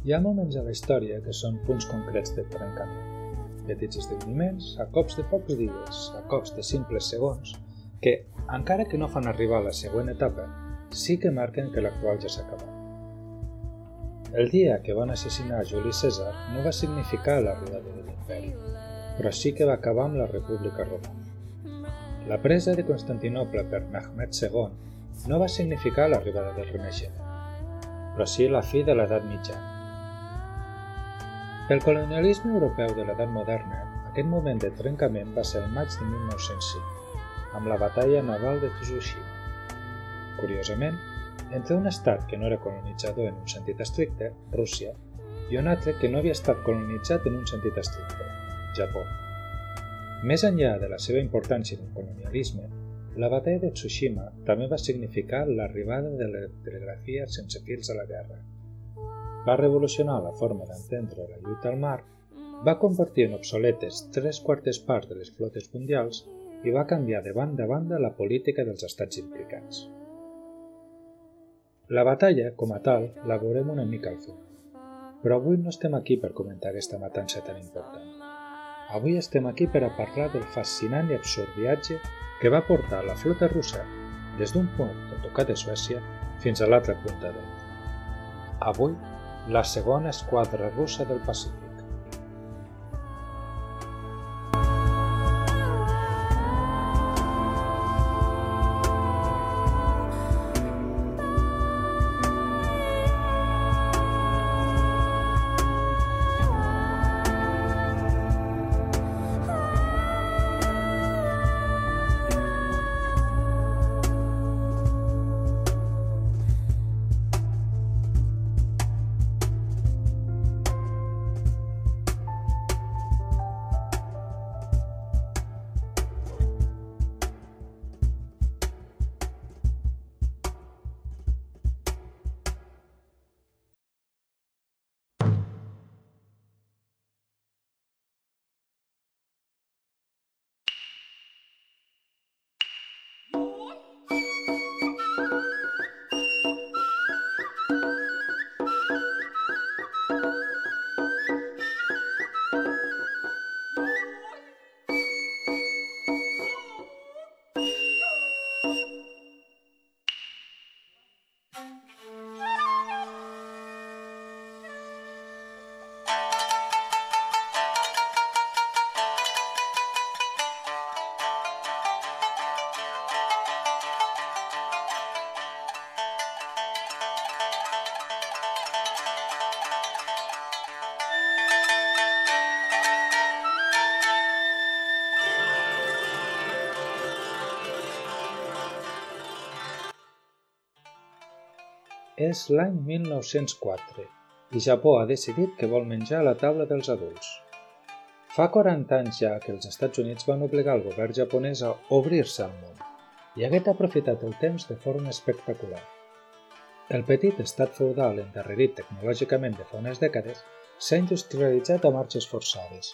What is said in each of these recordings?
Hi ha moments a la història que són punts concrets de trencament. Petits esdeveniments, a cops de pocs dies, a cops de simples segons, que, encara que no fan arribar a la següent etapa, sí que marquen que l'actual ja s'ha acabat. El dia que van assassinar Juli César no va significar l'arribada de l'imperi, però sí que va acabar amb la República Romana. La presa de Constantinople per Mehmed II no va significar l'arribada del Renaixement, però sí la fi de l'edat mitjana. Pel colonialisme europeu de l'edat moderna, aquest moment de trencament va ser el maig de 1905, amb la batalla naval de Tsushima. Curiosament, entre un estat que no era colonitzador en un sentit estricte, Rússia, i un altre que no havia estat colonitzat en un sentit estricte, Japó. Més enllà de la seva importància en el colonialisme, la batalla de Tsushima també va significar l'arribada de la telegrafia sense fils a la guerra, va revolucionar la forma d'entendre la lluita al mar, va convertir en obsoletes tres quartes parts de les flotes mundials i va canviar de banda a banda la política dels estats implicats. La batalla, com a tal, la veurem una mica al final. Però avui no estem aquí per comentar aquesta matança tan important. Avui estem aquí per a parlar del fascinant i absurd viatge que va portar la flota russa des d'un punt tocat de Suècia fins a l'altra punta del Avui la segona esquadra russa del Pacífic. És l'any 1904 i Japó ha decidit que vol menjar a la taula dels adults. Fa 40 anys ja que els Estats Units van obligar el govern japonès a obrir-se al món i haguet aprofitat el temps de forma espectacular. El petit estat feudal endarrerit tecnològicament de fa unes dècades s'ha industrialitzat a marxes forçades,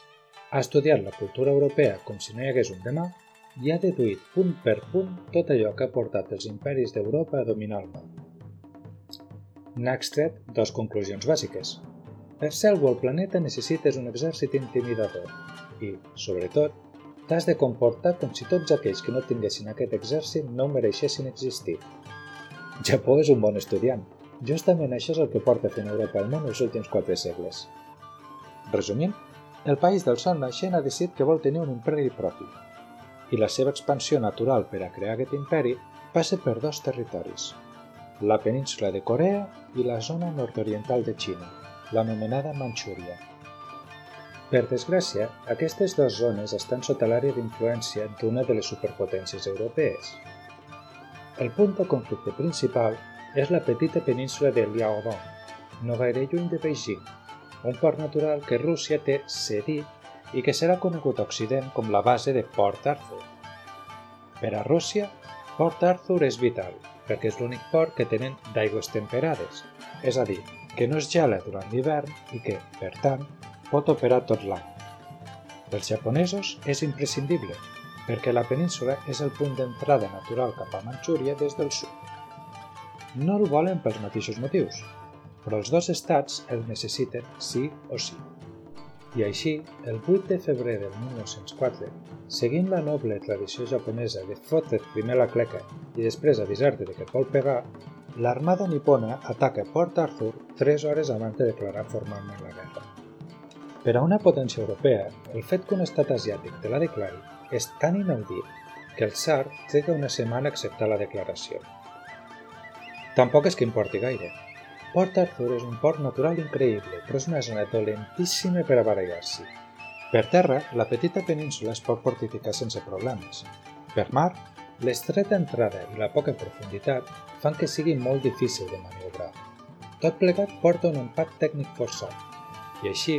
ha estudiat la cultura europea com si no hi hagués un demà i ha deduït punt per punt tot allò que ha portat els imperis d'Europa a dominar el món n'ha extret dues conclusions bàsiques. Per ser algú al planeta necessites un exèrcit intimidador i, sobretot, t'has de comportar com si tots aquells que no tinguessin aquest exèrcit no mereixessin existir. Japó és un bon estudiant. Justament això és el que porta fent Europa al món els últims quatre segles. Resumint, el país del sol naixent ha decidit que vol tenir un imperi propi i la seva expansió natural per a crear aquest imperi passa per dos territoris, la península de Corea i la zona nord-oriental de Xina, l'anomenada Manxúria. Per desgràcia, aquestes dues zones estan sota l'àrea d'influència d'una de les superpotències europees. El punt de conflicte principal és la petita península de Liaodong, no gaire lluny de Beijing, un port natural que Rússia té cedit i que serà conegut a Occident com la base de Port Arthur. Per a Rússia, Port Arthur és vital, perquè és l'únic port que tenen d'aigües temperades, és a dir, que no es gela durant l'hivern i que, per tant, pot operar tot l'any. Pels japonesos és imprescindible, perquè la península és el punt d'entrada natural cap a Manxúria des del sud. No el volen pels mateixos motius. però els dos estats el necessiten sí o sí. I així, el 8 de febrer del 1904, seguint la noble tradició japonesa de fotre primer la cleca i després avisar-te de que et vol pegar, l'armada nipona ataca Port Arthur tres hores abans de declarar formalment la guerra. Per a una potència europea, el fet que un estat asiàtic te la declari és tan inaudit que el tsar triga una setmana a acceptar la declaració. Tampoc és que importi gaire, Port Arthur és un port natural increïble, però és una zona dolentíssima per a barallar-s'hi. Per terra, la petita península es pot fortificar sense problemes. Per mar, l'estreta entrada i la poca profunditat fan que sigui molt difícil de maniobrar. Tot plegat porta un empat tècnic forçat, i així,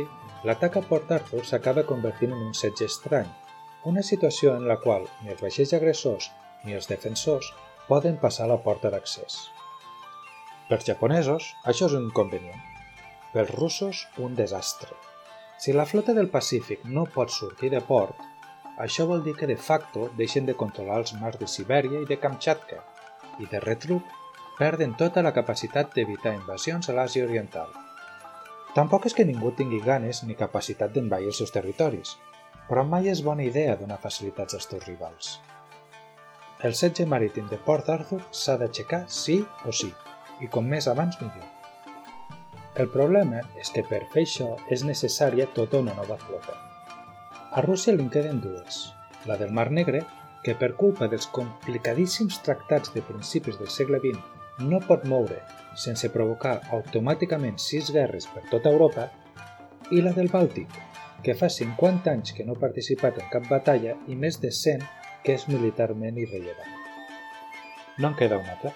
l'atac a Port Arthur s'acaba convertint en un setge estrany, una situació en la qual ni els vaixells agressors ni els defensors poden passar la porta d'accés. Pels japonesos, això és un inconvenient. Pels russos, un desastre. Si la flota del Pacífic no pot sortir de port, això vol dir que de facto deixen de controlar els mars de Sibèria i de Kamchatka, i de retruc perden tota la capacitat d'evitar invasions a l'Àsia Oriental. Tampoc és que ningú tingui ganes ni capacitat d'envair els seus territoris, però mai és bona idea donar facilitats als teus rivals. El setge marítim de Port Arthur s'ha d'aixecar sí o sí i com més abans millor. El problema és que per fer això és necessària tota una nova flota. A Rússia li queden dues, la del Mar Negre, que per culpa dels complicadíssims tractats de principis del segle XX no pot moure sense provocar automàticament sis guerres per tota Europa, i la del Bàltic, que fa 50 anys que no ha participat en cap batalla i més de 100 que és militarment irrellevant. No en queda una altra.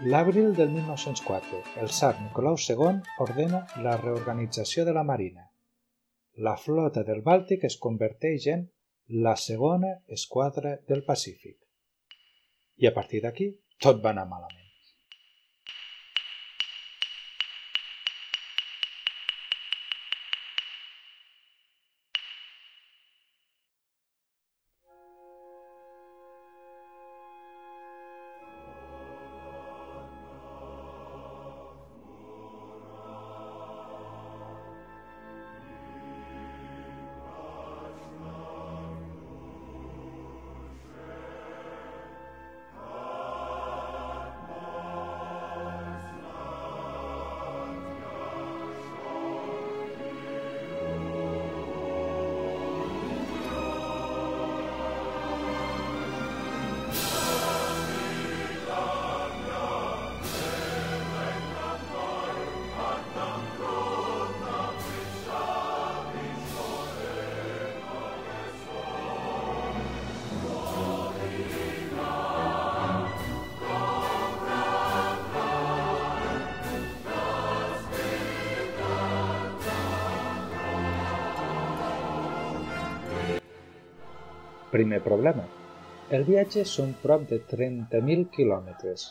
L'abril del 1904, el tsar Nicolau II ordena la reorganització de la marina. La flota del Bàltic es converteix en la segona esquadra del Pacífic. I a partir d'aquí tot va anar malament. Primer problema. El viatge són prop de 30.000 quilòmetres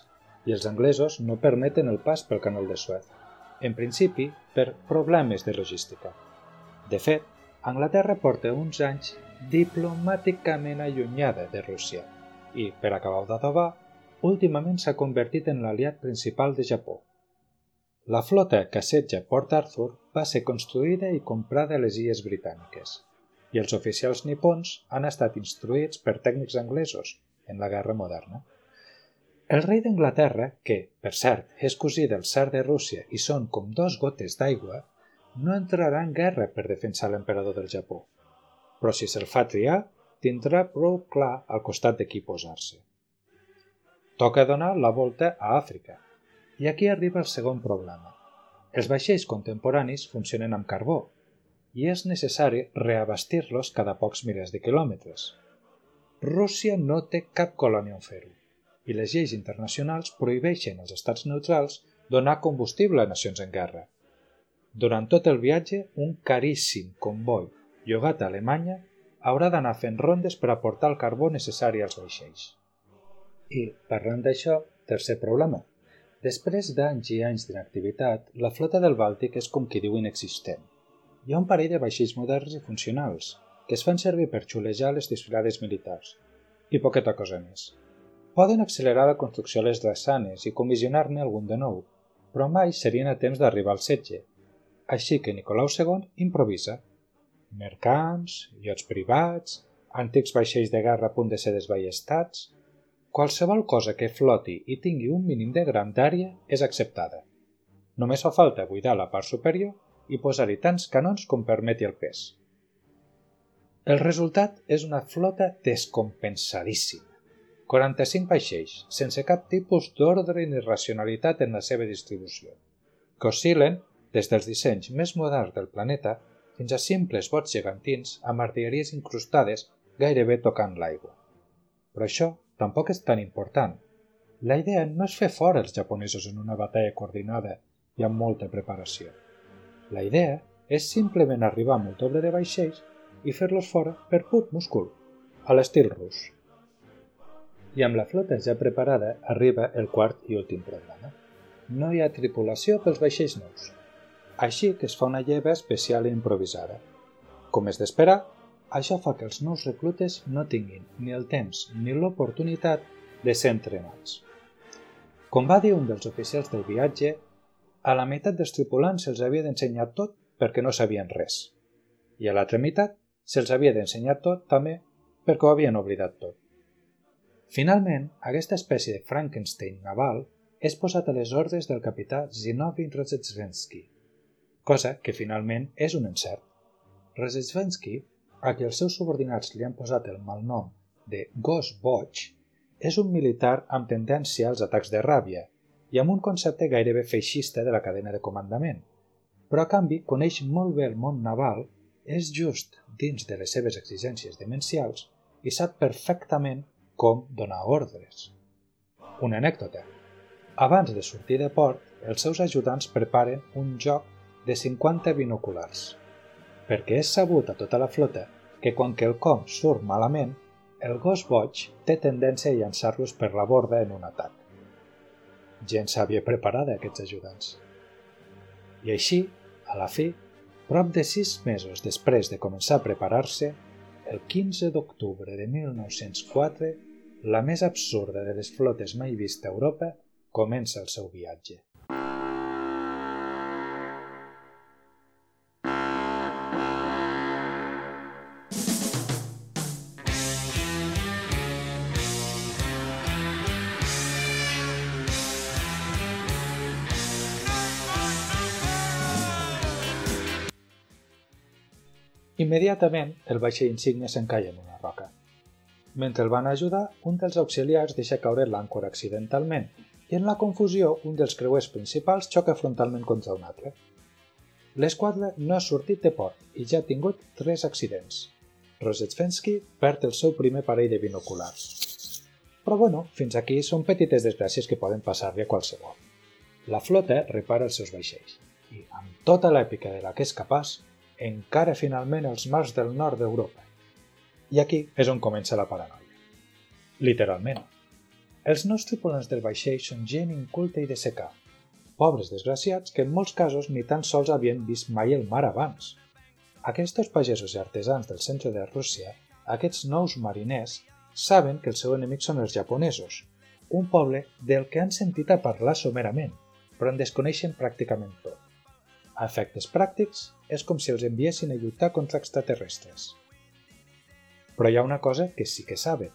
i els anglesos no permeten el pas pel canal de Suez, en principi per problemes de logística. De fet, Anglaterra porta uns anys diplomàticament allunyada de Rússia i, per acabar d'adobar, últimament s'ha convertit en l'aliat principal de Japó. La flota que assetja Port Arthur va ser construïda i comprada a les illes britàniques i els oficials nipons han estat instruïts per tècnics anglesos en la guerra moderna. El rei d'Anglaterra, que, per cert, és cosí del tsar de Rússia i són com dos gotes d'aigua, no entrarà en guerra per defensar l'emperador del Japó. Però si se'l fa triar, tindrà prou clar al costat de qui posar-se. Toca donar la volta a Àfrica. I aquí arriba el segon problema. Els vaixells contemporanis funcionen amb carbó, i és necessari reabastir-los cada pocs milers de quilòmetres. Rússia no té cap colònia on fer-ho, i les lleis internacionals prohibeixen als estats neutrals donar combustible a nacions en guerra. Durant tot el viatge, un caríssim comboi llogat a Alemanya haurà d'anar fent rondes per aportar el carbó necessari als vaixells. I, parlant d'això, tercer problema. Després d'anys i anys d'inactivitat, la flota del Bàltic és com qui diu inexistent hi ha un parell de vaixells moderns i funcionals, que es fan servir per xulejar les desfilades militars, i poqueta cosa més. Poden accelerar la construcció a les drassanes i comissionar-ne algun de nou, però mai serien a temps d'arribar al setge. Així que Nicolau II improvisa. Mercants, iots privats, antics vaixells de guerra a punt de ser desballestats... Qualsevol cosa que floti i tingui un mínim de grandària és acceptada. Només fa falta buidar la part superior i posar-hi tants canons com permeti el pes. El resultat és una flota descompensadíssima. 45 vaixells, sense cap tipus d'ordre ni racionalitat en la seva distribució, que oscil·len des dels dissenys més moderns del planeta fins a simples bots gegantins amb artilleries incrustades gairebé tocant l'aigua. Però això tampoc és tan important. La idea no és fer fora els japonesos en una batalla coordinada i amb molta preparació. La idea és simplement arribar amb el doble de vaixells i fer-los fora per pur múscul, a l'estil rus. I amb la flota ja preparada arriba el quart i últim problema. No hi ha tripulació pels vaixells nous, així que es fa una lleva especial i improvisada. Com és d'esperar, això fa que els nous reclutes no tinguin ni el temps ni l'oportunitat de ser entrenats. Com va dir un dels oficials del viatge, a la meitat dels tripulants se'ls havia d'ensenyar tot perquè no sabien res, i a l'altra meitat se'ls havia d'ensenyar tot també perquè ho havien oblidat tot. Finalment, aquesta espècie de Frankenstein naval és posat a les ordres del capità Zinovi Rozhetsvensky, cosa que finalment és un encert. Rozhetsvensky, a qui els seus subordinats li han posat el malnom de Gos Boig, és un militar amb tendència als atacs de ràbia i amb un concepte gairebé feixista de la cadena de comandament, però a canvi coneix molt bé el món naval és just dins de les seves exigències demencials i sap perfectament com donar ordres. Una anècdota. Abans de sortir de port, els seus ajudants preparen un joc de 50 binoculars, perquè és sabut a tota la flota que quan quelcom surt malament, el gos boig té tendència a llançar-los per la borda en un atac. Gent s'havia preparada aquests ajudants. I així, a la fi, Prop de sis mesos després de començar a preparar-se, el 15 d'octubre de 1904, la més absurda de les flotes mai vista a Europa comença el seu viatge. Immediatament, el vaixell insigne s'encalla en una roca. Mentre el van ajudar, un dels auxiliars deixa caure l'àncora accidentalment i en la confusió un dels creuers principals xoca frontalment contra un altre. L'esquadra no ha sortit de port i ja ha tingut tres accidents. Rosetsvensky perd el seu primer parell de binoculars. Però bueno, fins aquí són petites desgràcies que poden passar-li a qualsevol. La flota repara els seus vaixells i, amb tota l'èpica de la que és capaç, encara finalment els mars del nord d'Europa. I aquí és on comença la paranoia. Literalment. Els nous tripulants del vaixell són gent inculta i de secar, pobres desgraciats que en molts casos ni tan sols havien vist mai el mar abans. Aquests pagesos i artesans del centre de Rússia, aquests nous mariners, saben que el seu enemic són els japonesos, un poble del que han sentit a parlar somerament, però en desconeixen pràcticament tot. A efectes pràctics, és com si els enviessin a lluitar contra extraterrestres. Però hi ha una cosa que sí que saben.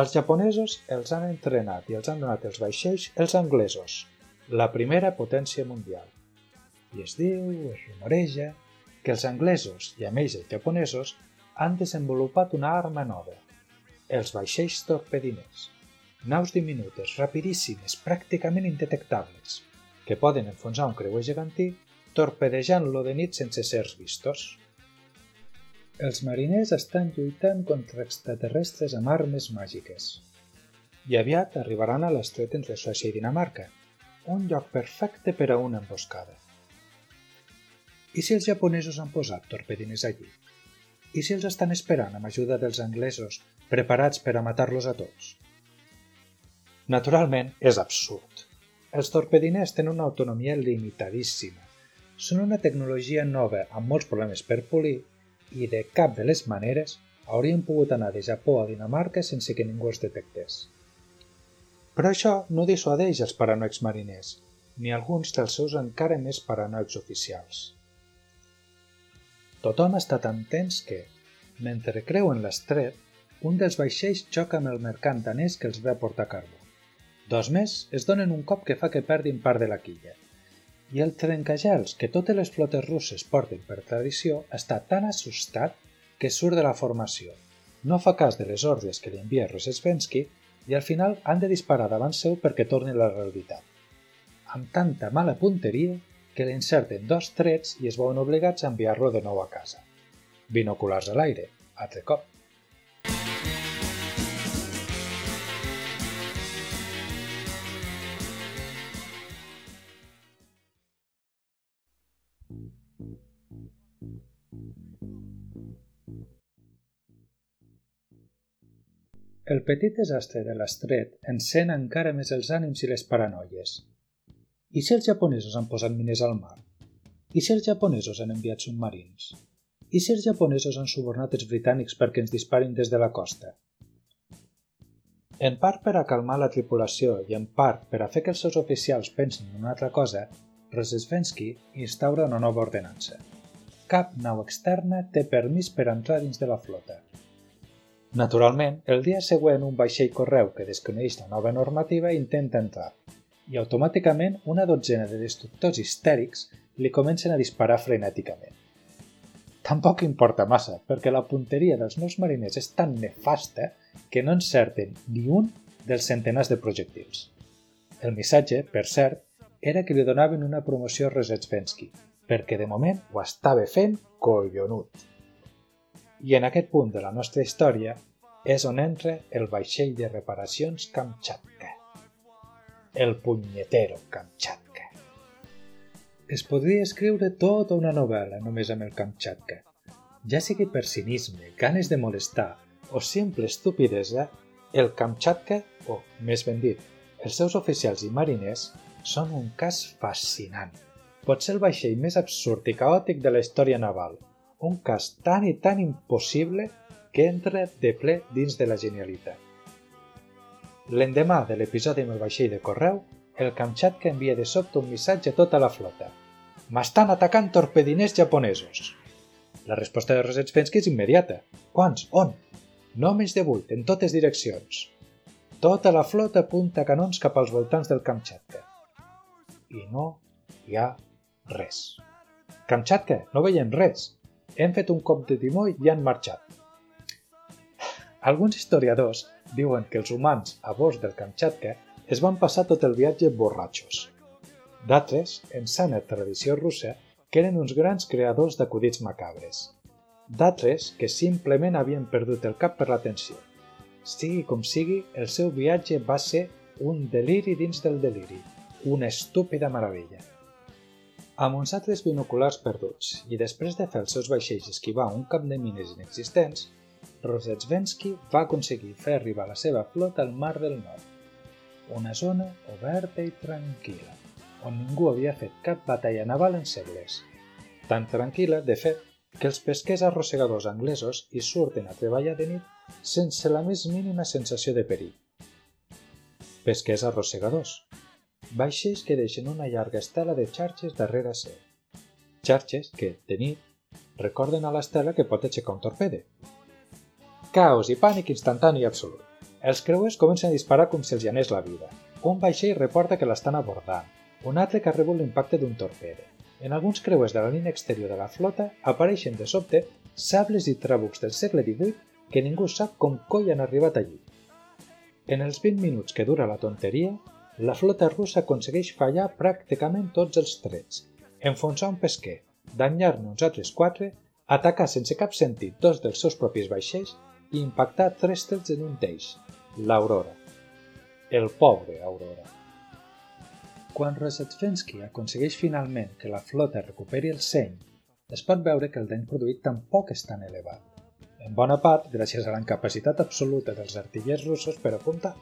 Els japonesos els han entrenat i els han donat els vaixells els anglesos, la primera potència mundial. I es diu, es rumoreja, que els anglesos i amb ells els japonesos han desenvolupat una arma nova, els vaixells torpediners, naus diminutes, rapidíssimes, pràcticament indetectables, que poden enfonsar un creuer gegantí torpedejant-lo de nit sense ser vistos. Els mariners estan lluitant contra extraterrestres amb armes màgiques. I aviat arribaran a l'estret entre Suècia i Dinamarca, un lloc perfecte per a una emboscada. I si els japonesos han posat torpedines allí? I si els estan esperant amb ajuda dels anglesos, preparats per a matar-los a tots? Naturalment, és absurd. Els torpediners tenen una autonomia limitadíssima són una tecnologia nova amb molts problemes per polir i de cap de les maneres haurien pogut anar de Japó a Dinamarca sense que ningú els detectés. Però això no dissuadeix els paranoics mariners, ni alguns dels seus encara més paranoics oficials. Tothom està tan tens que, mentre creuen l'estret, un dels vaixells xoca amb el mercant danès que els ve a portar carbó. Dos més es donen un cop que fa que perdin part de la quilla. I el trencagels que totes les flotes russes porten per tradició està tan assustat que surt de la formació. No fa cas de les ordres que li envia Rosesvensky i al final han de disparar davant seu perquè torni la realitat. Amb tanta mala punteria que l'encerten dos trets i es veuen obligats a enviar-lo de nou a casa. Binoculars a l'aire, altre cop. El petit desastre de l'estret encén encara més els ànims i les paranoies. I si els japonesos han posat mines al mar? I si els japonesos han enviat submarins? I si els japonesos han subornat els britànics perquè ens disparin des de la costa? En part per a calmar la tripulació i en part per a fer que els seus oficials pensin en una altra cosa, Rzeszwensky instaura una nova ordenança. Cap nau externa té permís per entrar dins de la flota Naturalment, el dia següent un vaixell correu que desconeix la nova normativa intenta entrar i automàticament una dotzena de destructors histèrics li comencen a disparar frenèticament. Tampoc importa massa, perquè la punteria dels meus mariners és tan nefasta que no encerten ni un dels centenars de projectils. El missatge, per cert, era que li donaven una promoció a Resetsvensky, perquè de moment ho estava fent collonut. I en aquest punt de la nostra història és on entra el vaixell de reparacions Kamchatka. El punyetero Kamchatka. Es podria escriure tota una novel·la només amb el Kamchatka. Ja sigui per cinisme, ganes de molestar o simple estupidesa, el Kamchatka, o més ben dit, els seus oficials i mariners, són un cas fascinant. Pot ser el vaixell més absurd i caòtic de la història naval, un cas tan i tan impossible que entra de ple dins de la genialitat. L'endemà de l'episodi amb el vaixell de correu, el Kamchatka envia de sobte un missatge a tota la flota. M'estan atacant torpediners japonesos. La resposta de Rosetsvensky és immediata. Quants? On? No menys de vuit, en totes direccions. Tota la flota apunta canons cap als voltants del Kamchatka. I no hi ha res. Kamchatka, no veiem res hem fet un cop de timó i han marxat. Alguns historiadors diuen que els humans a bord del Kamchatka es van passar tot el viatge borratxos. D'altres, en sana tradició russa, que eren uns grans creadors d'acudits macabres. D'altres, que simplement havien perdut el cap per la tensió. Sigui com sigui, el seu viatge va ser un deliri dins del deliri, una estúpida meravella. Amb uns altres binoculars perduts i després de fer els seus vaixells esquivar un camp de mines inexistents, Rosetsvensky va aconseguir fer arribar la seva flota al Mar del Nord, una zona oberta i tranquil·la, on ningú havia fet cap batalla naval en segles. Tan tranquil·la, de fet, que els pesquers arrossegadors anglesos hi surten a treballar de nit sense la més mínima sensació de perill. Pesquers arrossegadors, vaixells que deixen una llarga estela de xarxes darrere seu. Xarxes que, de nit, recorden a l'estela que pot aixecar un torpede. Caos i pànic instantani i absolut. Els creuers comencen a disparar com si els hi anés la vida. Un vaixell reporta que l'estan abordant, un altre que ha rebut l'impacte d'un torpede. En alguns creuers de la línia exterior de la flota apareixen de sobte sables i trabucs del segle XVIII que ningú sap com coi han arribat allí. En els 20 minuts que dura la tonteria, la flota russa aconsegueix fallar pràcticament tots els trets, enfonsar un pesquer, danyar-ne uns altres quatre, atacar sense cap sentit dos dels seus propis vaixells i impactar tres trets en un d'ells, l'Aurora. El pobre Aurora. Quan Rosetfensky aconsegueix finalment que la flota recuperi el seny, es pot veure que el dany produït tampoc és tan elevat, en bona part gràcies a la incapacitat absoluta dels artillers russos per apuntar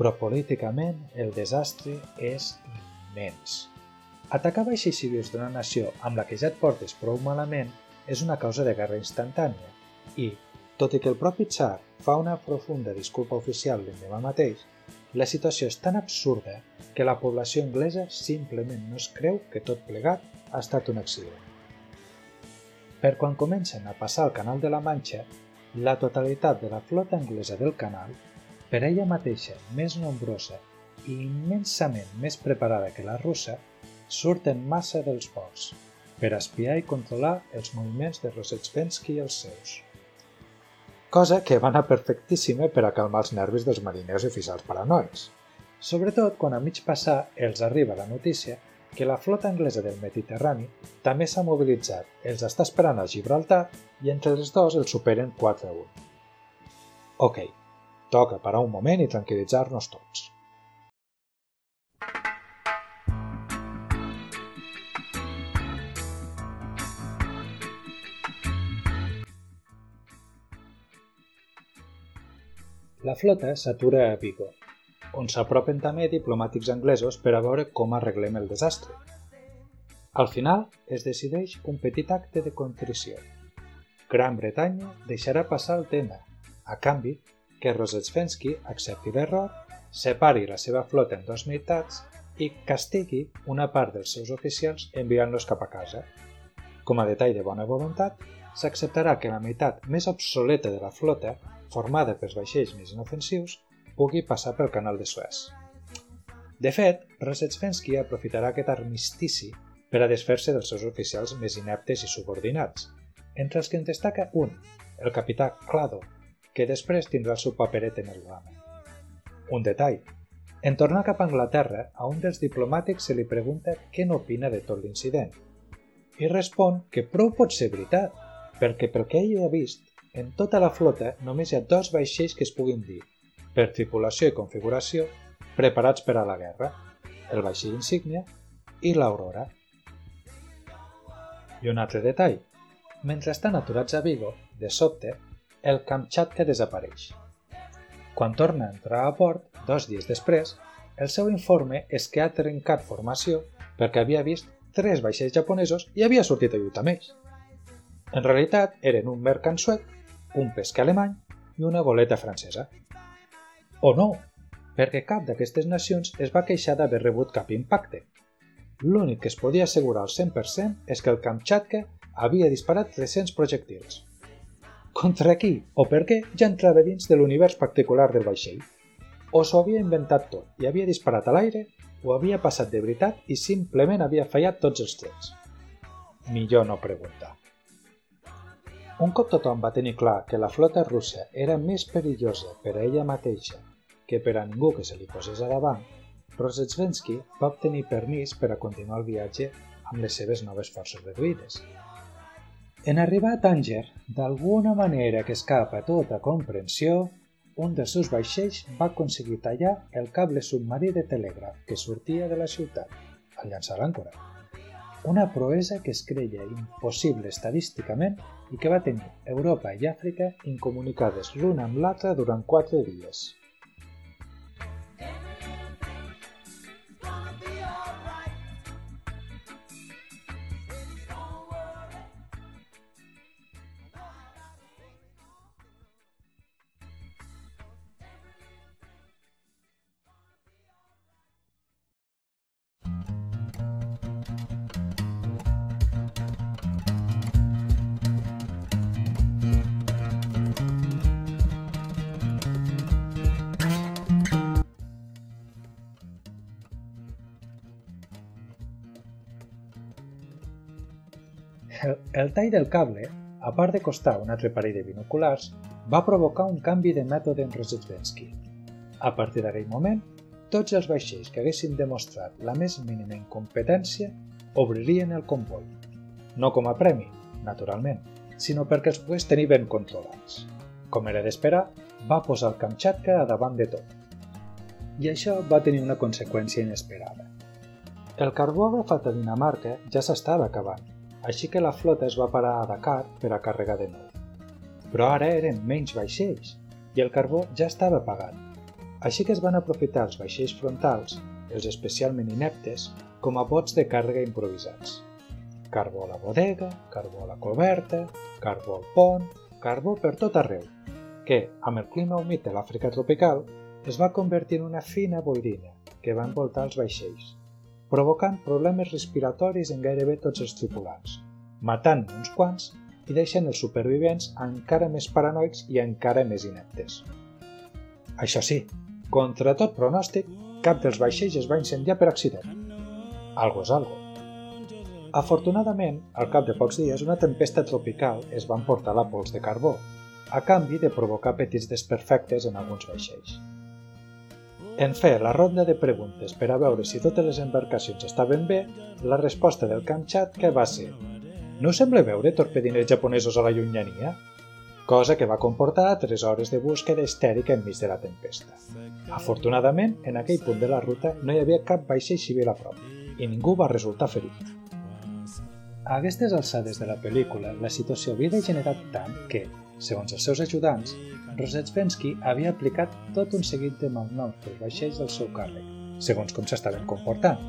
però políticament el desastre és immens. Atacar vaixells civils d'una nació amb la que ja et portes prou malament és una causa de guerra instantània i, tot i que el propi tsar fa una profunda disculpa oficial l'endemà mateix, la situació és tan absurda que la població anglesa simplement no es creu que tot plegat ha estat un accident. Per quan comencen a passar el canal de la Manxa, la totalitat de la flota anglesa del canal, per ella mateixa més nombrosa i immensament més preparada que la russa, surten massa dels ports per espiar i controlar els moviments de Rosetsvensky i els seus cosa que va anar perfectíssima per a calmar els nervis dels mariners i oficials paranoics, sobretot quan a mig passar els arriba la notícia que la flota anglesa del Mediterrani també s'ha mobilitzat, els està esperant a Gibraltar i entre els dos els superen 4 a 1. Ok, toca parar un moment i tranquil·litzar-nos tots. La flota s'atura a Vigo, on s'apropen també diplomàtics anglesos per a veure com arreglem el desastre. Al final es decideix un petit acte de contrició. Gran Bretanya deixarà passar el tema, a canvi que Rosetsvensky accepti l'error, separi la seva flota en dos meitats i castigui una part dels seus oficials enviant-los cap a casa. Com a detall de bona voluntat, s'acceptarà que la meitat més obsoleta de la flota formada pels vaixells més inofensius, pugui passar pel canal de Suez. De fet, Rosetsvensky aprofitarà aquest armistici per a desfer-se dels seus oficials més ineptes i subordinats, entre els que en destaca un, el capità Clado, que després tindrà el seu paperet en el drama. Un detall. En tornar cap a Anglaterra, a un dels diplomàtics se li pregunta què n'opina de tot l'incident. I respon que prou pot ser veritat, perquè pel que ell ha vist, en tota la flota només hi ha dos vaixells que es puguin dir, per tripulació i configuració, preparats per a la guerra, el vaixell insígnia i l'Aurora. I un altre detall. Mentre estan aturats a Vigo, de sobte, el Kamchatka desapareix. Quan torna a entrar a port, dos dies després, el seu informe és que ha trencat formació perquè havia vist tres vaixells japonesos i havia sortit a lluitar més. En realitat, eren un mercant suec un pesca alemany i una goleta francesa. O no, perquè cap d'aquestes nacions es va queixar d'haver rebut cap impacte. L'únic que es podia assegurar al 100% és que el Kamchatka havia disparat 300 projectils. Contra qui o per què ja entrava dins de l'univers particular del vaixell. O s'ho havia inventat tot i havia disparat a l'aire, o havia passat de veritat i simplement havia fallat tots els trets. Millor no preguntar. Un cop tothom va tenir clar que la flota russa era més perillosa per a ella mateixa que per a ningú que se li posés a davant, Rosetsvensky va obtenir permís per a continuar el viatge amb les seves noves forces reduïdes. En arribar a Tànger, d'alguna manera que escapa tota comprensió, un dels seus vaixells va aconseguir tallar el cable submarí de telègraf que sortia de la ciutat, al llançar l'àncora una proesa que es creia impossible estadísticament i que va tenir Europa i Àfrica incomunicades l'una amb l'altra durant quatre dies. El, tall del cable, a part de costar un altre parell de binoculars, va provocar un canvi de mètode en Rosetsvensky. A partir d'aquell moment, tots els vaixells que haguessin demostrat la més mínima incompetència obririen el comboi. No com a premi, naturalment, sinó perquè els pogués tenir ben controlats. Com era d'esperar, va posar el Kamchatka a davant de tot. I això va tenir una conseqüència inesperada. El carbó agafat a Dinamarca ja s'estava acabant així que la flota es va parar a Dakar per a carregar de nou. Però ara eren menys vaixells i el carbó ja estava pagat, així que es van aprofitar els vaixells frontals, els especialment ineptes, com a bots de càrrega improvisats. Carbó a la bodega, carbó a la coberta, carbó al pont, carbó per tot arreu, que, amb el clima humit de l'Àfrica tropical, es va convertir en una fina boirina que va envoltar els vaixells, provocant problemes respiratoris en gairebé tots els tripulants, matant uns quants i deixant els supervivents encara més paranoics i encara més ineptes. Això sí, contra tot pronòstic, cap dels vaixells es va incendiar per accident. Algo és algo. Afortunadament, al cap de pocs dies, una tempesta tropical es va emportar la pols de carbó, a canvi de provocar petits desperfectes en alguns vaixells. En fer la ronda de preguntes per a veure si totes les embarcacions estaven bé, la resposta del Kamchatka va ser «No sembla veure torpediners japonesos a la llunyania?» cosa que va comportar tres hores de búsqueda histèrica enmig de la tempesta. Afortunadament, en aquell punt de la ruta no hi havia cap vaixell civil a prop i ningú va resultar ferit. A aquestes alçades de la pel·lícula, la situació havia degenerat tant que, segons els seus ajudants, Rosetsvensky havia aplicat tot un seguit de malnoms pels vaixells del seu càrrec, segons com s'estaven comportant.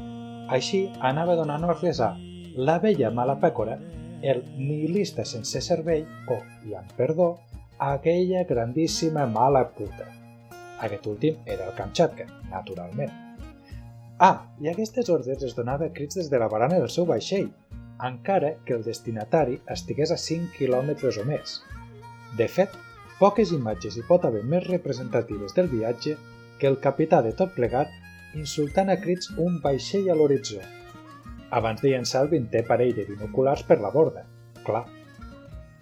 Així, anava donant ordres a la vella mala pècora, el nihilista sense cervell o, i amb perdó, aquella grandíssima mala puta. Aquest últim era el Kamchatka, naturalment. Ah, i aquestes ordres es donava crits des de la barana del seu vaixell, encara que el destinatari estigués a 5 quilòmetres o més. De fet, poques imatges hi pot haver més representatives del viatge que el capità de tot plegat insultant a crits un vaixell a l'horitzó, abans de llançar el vintè parell de binoculars per la borda, clar.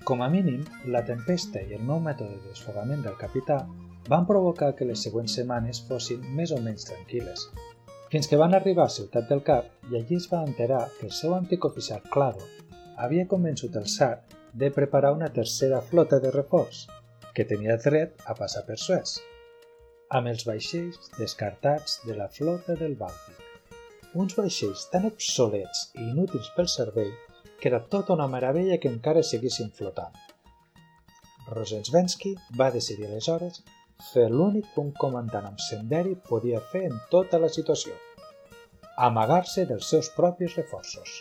Com a mínim, la tempesta i el nou mètode d'esfogament del capità van provocar que les següents setmanes fossin més o menys tranquil·les, fins que van arribar a Ciutat del Cap i allí es va enterar que el seu antic oficial Claro havia convençut el Tsar de preparar una tercera flota de reforç, que tenia dret a passar per Suez, amb els vaixells descartats de la flota del Bàltic. Uns vaixells tan obsolets i inútils pel servei que era tota una meravella que encara seguissin flotant. Rosensvensky va decidir aleshores fer l'únic que un comandant amb senderi podia fer en tota la situació. Amagar-se dels seus propis reforços.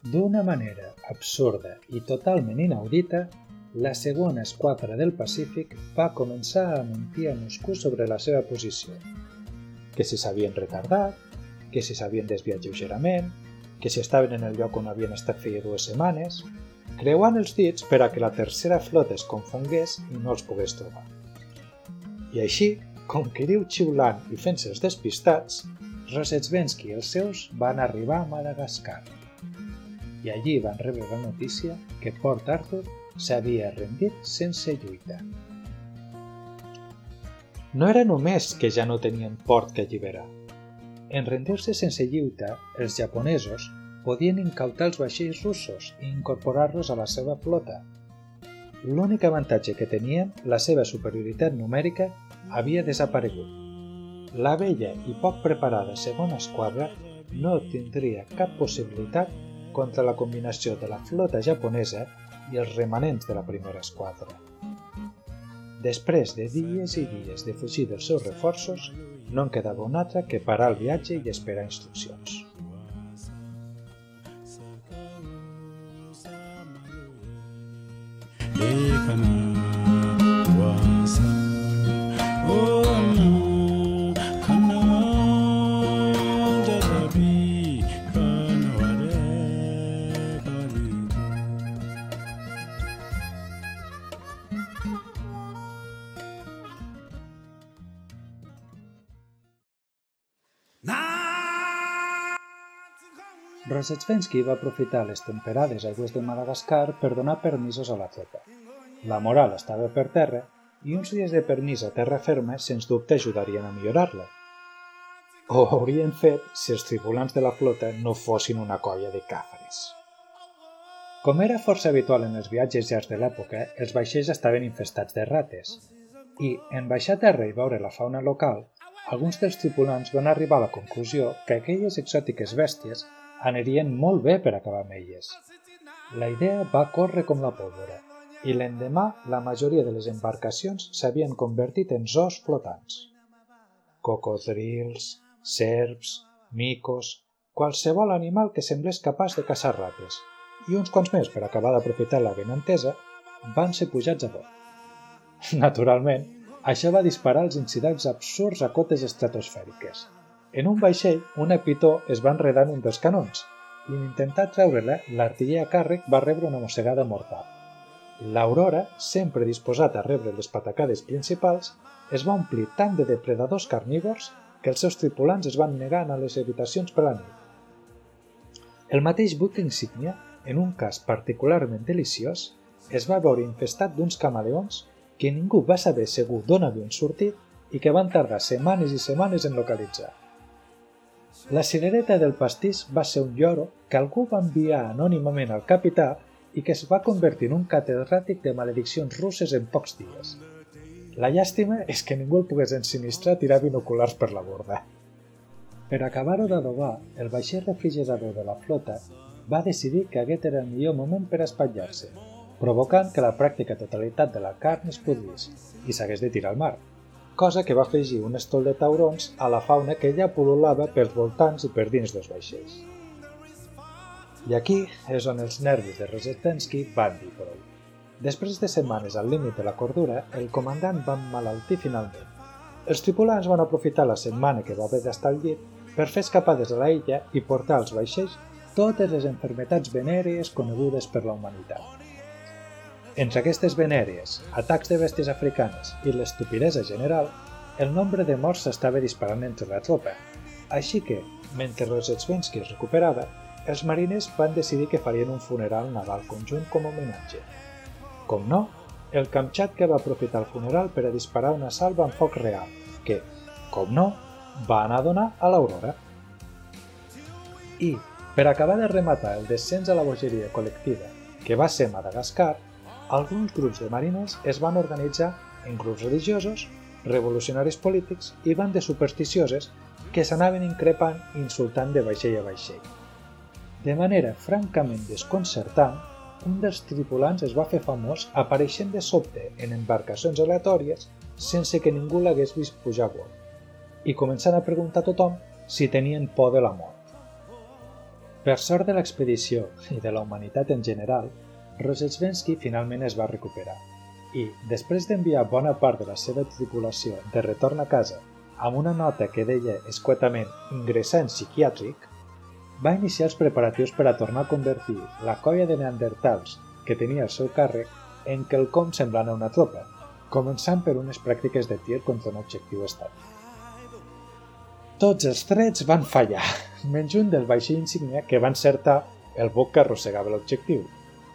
D'una manera absurda i totalment inaudita, la segona esquadra del Pacífic va començar a mentir a Moscou sobre la seva posició. Que si s'havien retardat, que si s'havien desviat lleugerament, que si estaven en el lloc on havien estat feia dues setmanes, creuant els dits per a que la tercera flota es confongués i no els pogués trobar. I així, com que diu xiulant i fent-se els despistats, Rosetsvensky i els seus van arribar a Madagascar. I allí van rebre la notícia que Port Arthur s'havia rendit sense lluita. No era només que ja no tenien port que alliberar. En rendir-se sense lluita, els japonesos podien incautar els vaixells russos i incorporar-los a la seva flota, L'únic avantatge que tenien, la seva superioritat numèrica, havia desaparegut. La vella i poc preparada segona esquadra no tindria cap possibilitat contra la combinació de la flota japonesa i els remanents de la primera esquadra. Després de dies i dies de fugir dels seus reforços, no en quedava un altre que parar el viatge i esperar instruccions. Rosetsvensky va aprofitar les temperades aigües de Madagascar per donar permisos a la flota. La moral estava per terra i uns dies de permís a terra ferma sens dubte ajudarien a millorar-la. O haurien fet si els tripulants de la flota no fossin una colla de càfares. Com era força habitual en els viatges llargs de l'època, els vaixells estaven infestats de rates, i, en baixar a terra i veure la fauna local, alguns dels tripulants van arribar a la conclusió que aquelles exòtiques bèsties anirien molt bé per acabar amb elles. La idea va córrer com la pólvora i l'endemà la majoria de les embarcacions s'havien convertit en zoos flotants. Cocodrils, serps, micos, qualsevol animal que semblés capaç de caçar rates i uns quants més per acabar d'aprofitar la benentesa van ser pujats a bord. Naturalment, Això va disparar els incidents absurds a cotes estratosfèriques. En un vaixell, una pitó es va enredar en un dels canons i en intentar treure-la, l'artiller a càrrec va rebre una mossegada mortal. L'Aurora, sempre disposat a rebre les patacades principals, es va omplir tant de depredadors carnívors que els seus tripulants es van negar a les habitacions per la nit. El mateix buc insígnia, en un cas particularment deliciós, es va veure infestat d'uns camaleons que ningú va saber segur d'on havien sortit i que van tardar setmanes i setmanes en localitzar. La cirereta del pastís va ser un lloro que algú va enviar anònimament al capità i que es va convertir en un catedràtic de malediccions russes en pocs dies. La llàstima és que ningú el pogués ensinistrar tirar binoculars per la borda. Per acabar-ho d'adobar, el vaixell refrigerador de la flota va decidir que aquest era el millor moment per espatllar-se, provocant que la pràctica totalitat de la carn es podrís i s'hagués de tirar al mar cosa que va afegir un estol de taurons a la fauna que ja pol·lulava pels voltants i per dins dels vaixells. I aquí és on els nervis de Rosetensky van dir prou. Després de setmanes al límit de la cordura, el comandant va malaltir finalment. Els tripulants van aprofitar la setmana que va haver d'estar al llit per fer escapades a la illa i portar als vaixells totes les enfermetats venèries conegudes per la humanitat. Entre aquestes venèries, atacs de bèsties africanes i l'estupidesa general, el nombre de morts s'estava disparant entre la tropa, així que, mentre Rosetsvensky es recuperava, els mariners van decidir que farien un funeral naval conjunt com a homenatge. Com no, el Kamchatka va aprofitar el funeral per a disparar una salva amb foc real, que, com no, va anar a donar a l'Aurora. I, per acabar de rematar el descens a la bogeria col·lectiva que va ser Madagascar, alguns grups de marines es van organitzar en grups religiosos, revolucionaris polítics i bandes supersticioses que s'anaven increpant i insultant de vaixell a vaixell. De manera francament desconcertant, un dels tripulants es va fer famós apareixent de sobte en embarcacions aleatòries sense que ningú l'hagués vist pujar a bord i començant a preguntar a tothom si tenien por de la mort. Per sort de l'expedició i de la humanitat en general, Rozhetsvensky finalment es va recuperar i, després d'enviar bona part de la seva tripulació de retorn a casa amb una nota que deia escuetament ingressar en psiquiàtric, va iniciar els preparatius per a tornar a convertir la colla de neandertals que tenia al seu càrrec en quelcom semblant a una tropa, començant per unes pràctiques de tir contra un objectiu estat. Tots els trets van fallar, menys un del vaixell insígnia que va encertar el buc que arrossegava l'objectiu,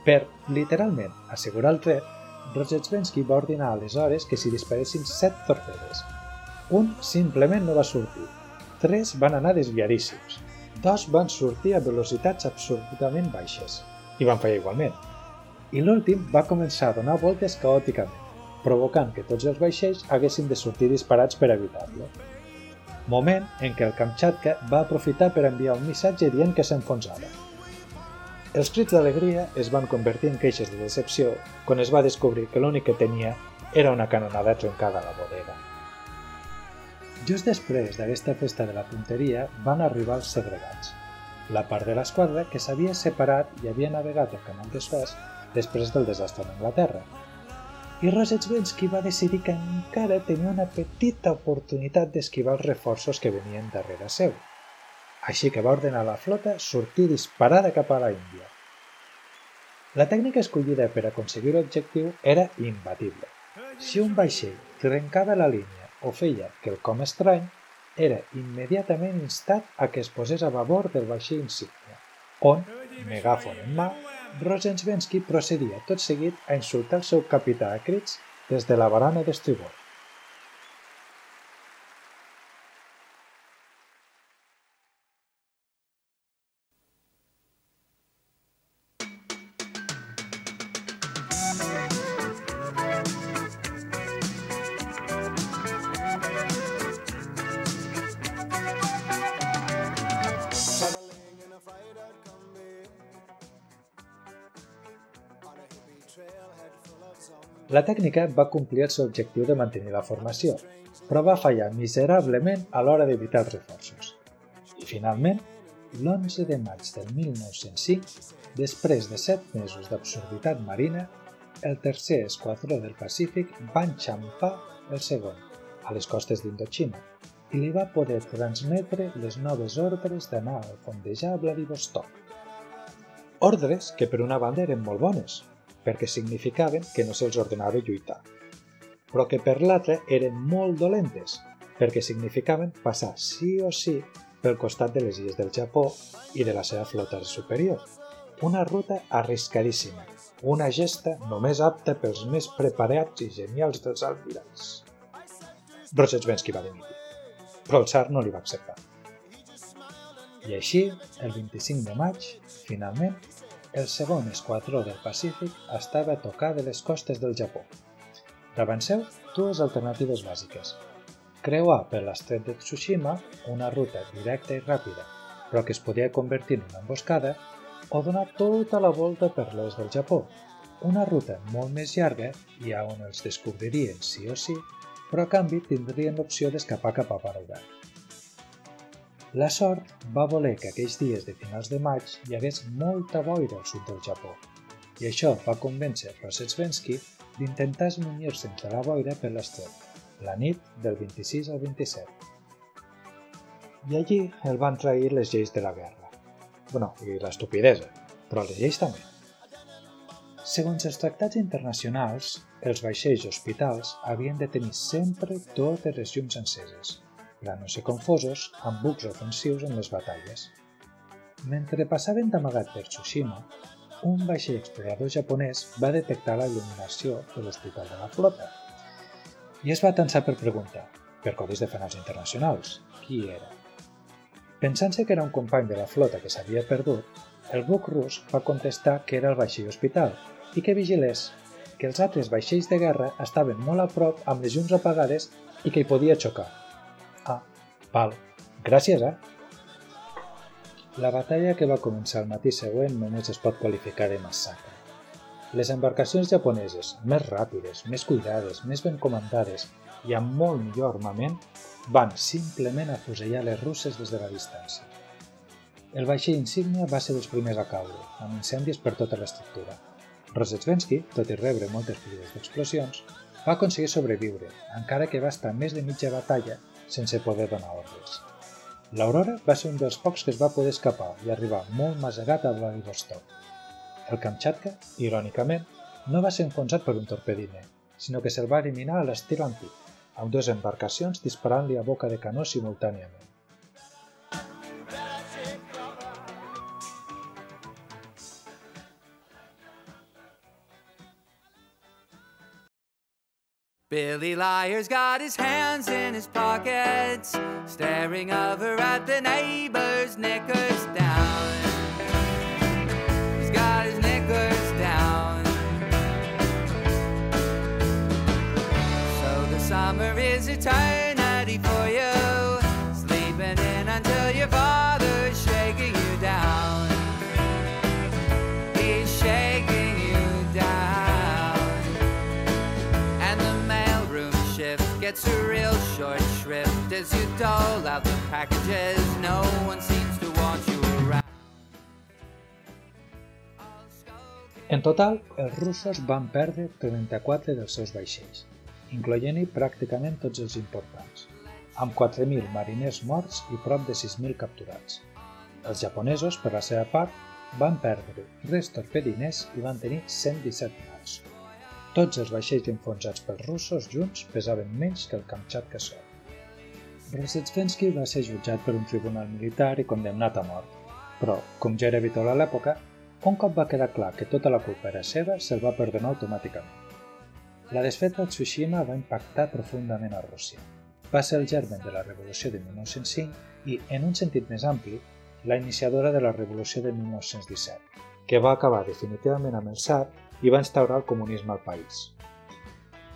per, literalment, assegurar el tret, Rozhetsvensky va ordenar aleshores que s'hi disparessin set torpedes. Un simplement no va sortir. Tres van anar desviadíssims. Dos van sortir a velocitats absurdament baixes i van fallar igualment. I l'últim va començar a donar voltes caòticament, provocant que tots els vaixells haguessin de sortir disparats per evitar-lo. Moment en què el Kamchatka va aprofitar per enviar un missatge dient que s'enfonsava. Els crits d'alegria es van convertir en queixes de decepció quan es va descobrir que l'únic que tenia era una canonada trencada a la bodega. Just després d'aquesta festa de la punteria van arribar els segregats, la part de l'esquadra que s'havia separat i havia navegat el canal de Suez després del desastre d'Anglaterra. I Rosetsvensky va decidir que encara tenia una petita oportunitat d'esquivar els reforços que venien darrere seu així que va ordenar a la flota sortir disparada cap a la Índia. La tècnica escollida per aconseguir l'objectiu era imbatible. Si un vaixell trencava la línia o feia quelcom estrany, era immediatament instat a que es posés a babord del vaixell insígnia, on, megàfon en mà, Rosensvensky procedia tot seguit a insultar el seu capità a crits des de la barana d'estribord. La tècnica va complir el seu objectiu de mantenir la formació, però va fallar miserablement a l'hora d'evitar els reforços. I finalment, l'11 de maig del 1905, després de set mesos d'absurditat marina, el tercer esquadró del Pacífic va enxampar el segon, a les costes d'Indochina, i li va poder transmetre les noves ordres d'anar a fondejar a Vladivostok. Ordres que per una banda eren molt bones, perquè significaven que no se'ls ordenava lluitar, però que per l'altra eren molt dolentes, perquè significaven passar sí o sí pel costat de les illes del Japó i de la seva flota superior. Una ruta arriscadíssima, una gesta només apta pels més preparats i genials dels almirals. Brzezinski va dimitir, però el tsar no li va acceptar. I així, el 25 de maig, finalment, el segon esquadró del Pacífic estava a tocar de les costes del Japó. Davant seu, dues alternatives bàsiques. Creuar per l'estret de Tsushima, una ruta directa i ràpida, però que es podia convertir en una emboscada, o donar tota la volta per l'est del Japó, una ruta molt més llarga i a on els descobririen sí o sí, però a canvi tindrien l'opció d'escapar cap a obert. La sort va voler que aquells dies de finals de maig hi hagués molta boira al sud del Japó, i això va convèncer Rosetsvensky d'intentar esmunyir-se entre la boira per l'estret, la nit del 26 al 27. I allí el van trair les lleis de la guerra bueno, i l'estupidesa, però les lleis també. Segons els tractats internacionals, els vaixells hospitals havien de tenir sempre totes les llums enceses, a no ser confosos amb bucs ofensius en les batalles. Mentre passaven d'amagat per Tsushima, un vaixell explorador japonès va detectar la il·luminació de l'hospital de la flota i es va tensar per preguntar, per codis de fanals internacionals, qui era. Pensant-se que era un company de la flota que s'havia perdut, el buc rus va contestar que era el vaixell hospital i que vigilés, que els altres vaixells de guerra estaven molt a prop amb les llums apagades i que hi podia xocar. Val. Gràcies, eh? La batalla que va començar el matí següent només es pot qualificar de massacre. Les embarcacions japoneses, més ràpides, més cuidades, més ben comandades i amb molt millor armament, van simplement afusellar les russes des de la distància. El vaixell insígnia va ser dels primers a caure, amb incendis per tota l'estructura. Rosetsvensky, tot i rebre moltes ferides d'explosions, va aconseguir sobreviure, encara que va estar més de mitja batalla sense poder donar ordres. L'Aurora va ser un dels pocs que es va poder escapar i arribar molt masegat a Vladivostok. El Kamchatka, irònicament, no va ser enfonsat per un torpediner, sinó que se'l va eliminar a l'estil antic amb dues embarcacions disparant-li a boca de canó simultàniament. Billy Liar's got his hands in his pockets, staring over at the neighbor's knickers down. He's got his knickers down. So the summer is eternity for you. Sleeping in until your father's gets a real short shrift as you dole out the packages. No one seems to want you around. En total, els russos van perdre 34 dels seus vaixells incloent-hi pràcticament tots els importants, amb 4.000 mariners morts i prop de 6.000 capturats. Els japonesos, per la seva part, van perdre tres torpediners i van tenir 117 morts. Tots els vaixells enfonsats pels russos junts pesaven menys que el Kamchatka sol. Brzezinski va ser jutjat per un tribunal militar i condemnat a mort, però, com ja era habitual a l'època, un cop va quedar clar que tota la culpa era seva, se'l va perdonar automàticament. La desfeta de Tsushima va impactar profundament a Rússia. Va ser el germen de la revolució de 1905 i, en un sentit més ampli, la iniciadora de la revolució de 1917, que va acabar definitivament amb el tsar i va instaurar el comunisme al país.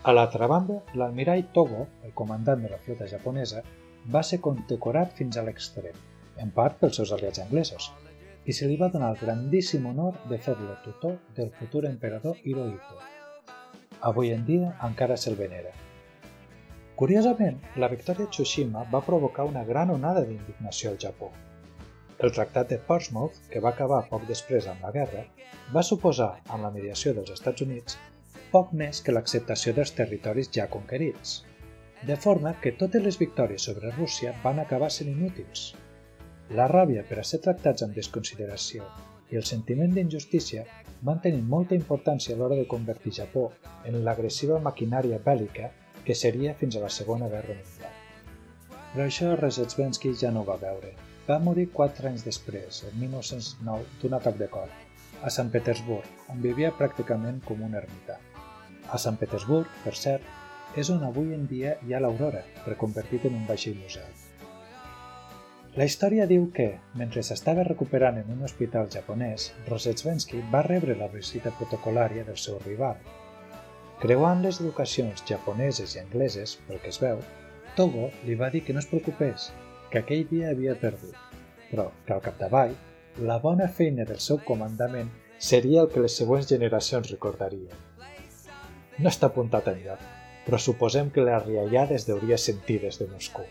A l'altra banda, l'almirall Togo, el comandant de la flota japonesa, va ser condecorat fins a l'extrem, en part pels seus aliats anglesos, i se li va donar el grandíssim honor de fer-lo tutor del futur emperador Hirohito, avui en dia encara se'l venera. Curiosament, la victòria de Tsushima va provocar una gran onada d'indignació al Japó. El Tractat de Portsmouth, que va acabar poc després amb la guerra, va suposar, amb la mediació dels Estats Units, poc més que l'acceptació dels territoris ja conquerits. de forma que totes les victòries sobre Rússia van acabar sent inútils. La ràbia per a ser tractats amb desconsideració i el sentiment d'injustícia van tenir molta importància a l'hora de convertir Japó en l'agressiva maquinària bèl·lica que seria fins a la Segona Guerra Mundial. Però això Rzeczbensky ja no va veure. Va morir quatre anys després, en 1909, d'un atac de cor, a Sant Petersburg, on vivia pràcticament com un ermità. A Sant Petersburg, per cert, és on avui en dia hi ha l'Aurora, reconvertit en un vaixell museu. La història diu que, mentre s'estava recuperant en un hospital japonès, Rosetsvensky va rebre la visita protocolària del seu rival. Creuant les educacions japoneses i angleses, pel que es veu, Togo li va dir que no es preocupés, que aquell dia havia perdut, però que al capdavall, la bona feina del seu comandament seria el que les següents generacions recordarien. No està apuntat enlloc, però suposem que les riallades deuria sentir des de Moscou.